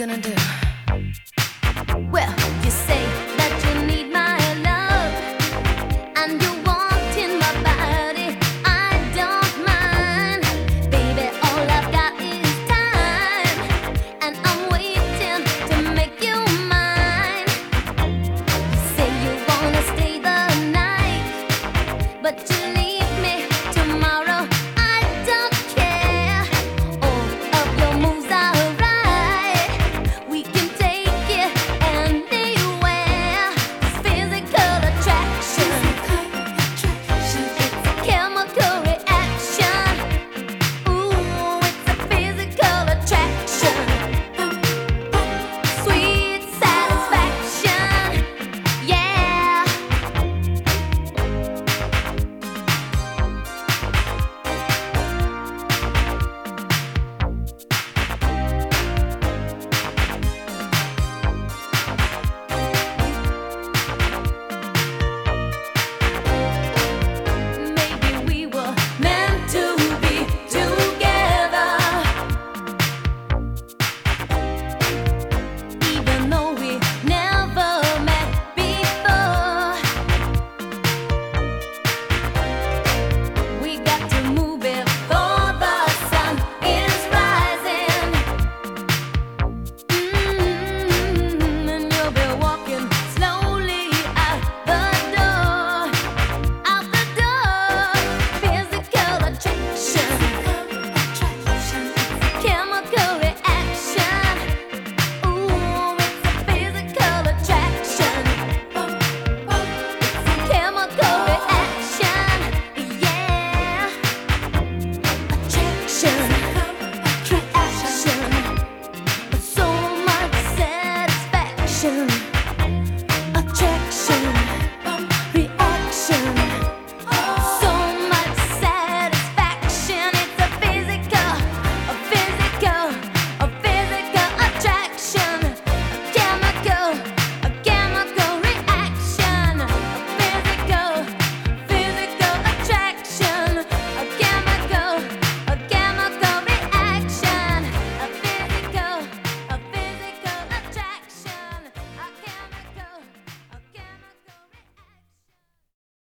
gonna do?